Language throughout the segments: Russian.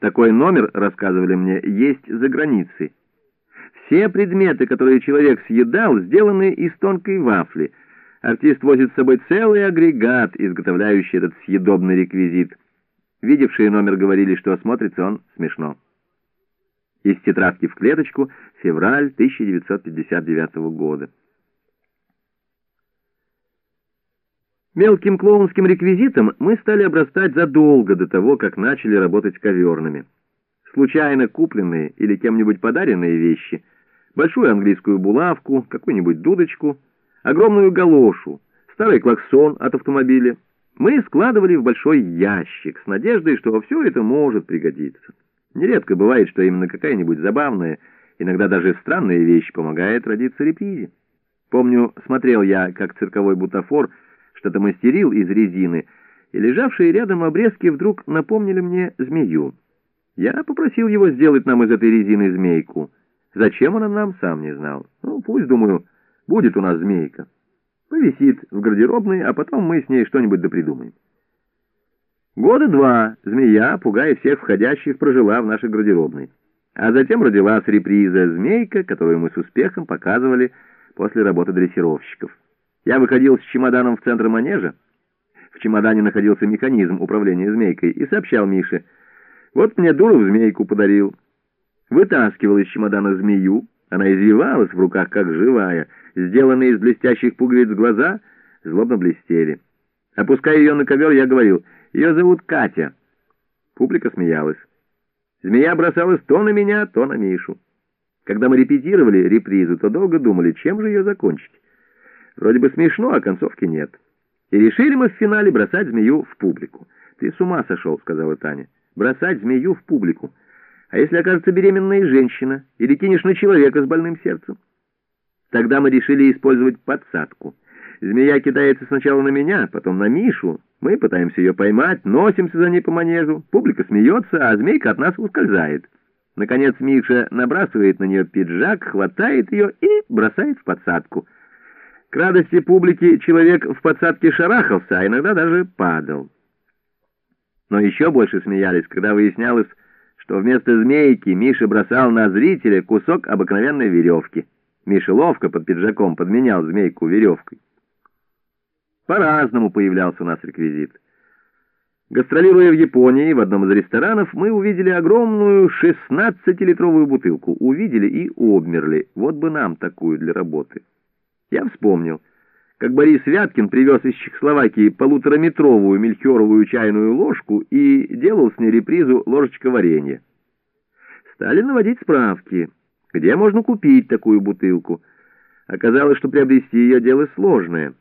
Такой номер, рассказывали мне, есть за границей. Все предметы, которые человек съедал, сделаны из тонкой вафли. Артист возит с собой целый агрегат, изготовляющий этот съедобный реквизит. Видевшие номер говорили, что смотрится он смешно. Из тетрадки в клеточку, февраль 1959 года. Мелким клоунским реквизитом мы стали обрастать задолго до того, как начали работать коверными. Случайно купленные или кем-нибудь подаренные вещи, большую английскую булавку, какую-нибудь дудочку, огромную галошу, старый клаксон от автомобиля, мы складывали в большой ящик с надеждой, что все это может пригодиться. Нередко бывает, что именно какая-нибудь забавная, иногда даже странная вещь помогает родиться репризе. Помню, смотрел я, как цирковой бутафор — что-то мастерил из резины, и лежавшие рядом обрезки вдруг напомнили мне змею. Я попросил его сделать нам из этой резины змейку. Зачем она нам, сам не знал. Ну, пусть, думаю, будет у нас змейка. Повисит в гардеробной, а потом мы с ней что-нибудь допридумаем. Года два змея, пугая всех входящих, прожила в нашей гардеробной. А затем родилась реприза «Змейка», которую мы с успехом показывали после работы дрессировщиков. Я выходил с чемоданом в центр манежа. В чемодане находился механизм управления змейкой и сообщал Мише. «Вот мне Дуров змейку подарил». Вытаскивал из чемодана змею. Она извивалась в руках, как живая. Сделанные из блестящих пуговиц глаза злобно блестели. Опуская ее на ковер, я говорил, «Ее зовут Катя». Публика смеялась. Змея бросалась то на меня, то на Мишу. Когда мы репетировали репризу, то долго думали, чем же ее закончить. Вроде бы смешно, а концовки нет. И решили мы в финале бросать змею в публику. «Ты с ума сошел», — сказала Таня. «Бросать змею в публику. А если окажется беременная женщина? Или кинешь на человека с больным сердцем?» Тогда мы решили использовать подсадку. Змея кидается сначала на меня, потом на Мишу. Мы пытаемся ее поймать, носимся за ней по манежу. Публика смеется, а змейка от нас ускользает. Наконец Миша набрасывает на нее пиджак, хватает ее и бросает в подсадку. К радости публики человек в подсадке шарахался, а иногда даже падал. Но еще больше смеялись, когда выяснялось, что вместо змейки Миша бросал на зрителя кусок обыкновенной веревки. Миша ловко под пиджаком подменял змейку веревкой. По-разному появлялся у нас реквизит. Гастролируя в Японии, в одном из ресторанов, мы увидели огромную 16-литровую бутылку. Увидели и обмерли. Вот бы нам такую для работы. Я вспомнил, как Борис Вяткин привез из Чехословакии полутораметровую мельхиоровую чайную ложку и делал с ней репризу ложечка варенья. Стали наводить справки, где можно купить такую бутылку. Оказалось, что приобрести ее дело сложное.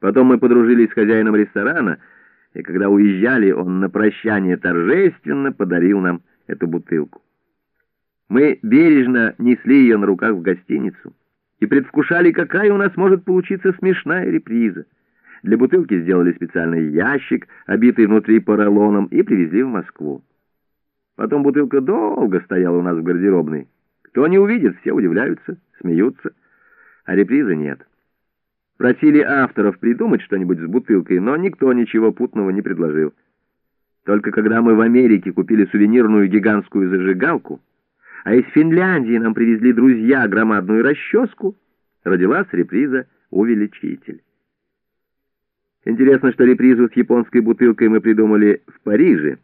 Потом мы подружились с хозяином ресторана, и когда уезжали, он на прощание торжественно подарил нам эту бутылку. Мы бережно несли ее на руках в гостиницу и предвкушали, какая у нас может получиться смешная реприза. Для бутылки сделали специальный ящик, обитый внутри поролоном, и привезли в Москву. Потом бутылка долго стояла у нас в гардеробной. Кто не увидит, все удивляются, смеются, а репризы нет. Просили авторов придумать что-нибудь с бутылкой, но никто ничего путного не предложил. Только когда мы в Америке купили сувенирную гигантскую зажигалку, а из Финляндии нам привезли друзья громадную расческу, родилась реприза «Увеличитель». Интересно, что репризу с японской бутылкой мы придумали в Париже,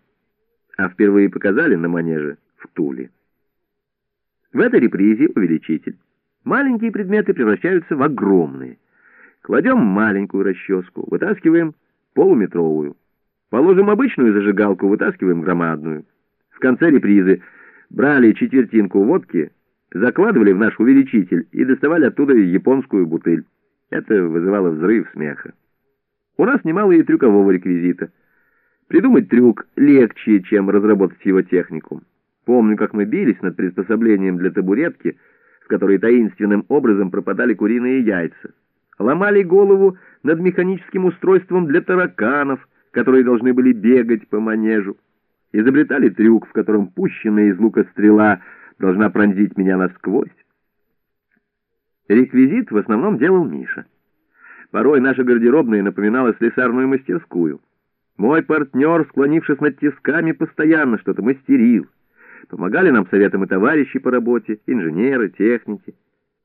а впервые показали на манеже в Туле. В этой репризе увеличитель. Маленькие предметы превращаются в огромные. Кладем маленькую расческу, вытаскиваем полуметровую. Положим обычную зажигалку, вытаскиваем громадную. В конце репризы брали четвертинку водки, закладывали в наш увеличитель и доставали оттуда японскую бутыль. Это вызывало взрыв смеха. У нас немало и трюкового реквизита. Придумать трюк легче, чем разработать его технику. Помню, как мы бились над приспособлением для табуретки, в которой таинственным образом пропадали куриные яйца. Ломали голову над механическим устройством для тараканов, которые должны были бегать по манежу изобретали трюк, в котором пущенная из лука стрела должна пронзить меня насквозь. Реквизит в основном делал Миша. Порой наша гардеробная напоминала слесарную мастерскую. Мой партнер, склонившись над тисками, постоянно что-то мастерил. Помогали нам советом и товарищи по работе, инженеры, техники.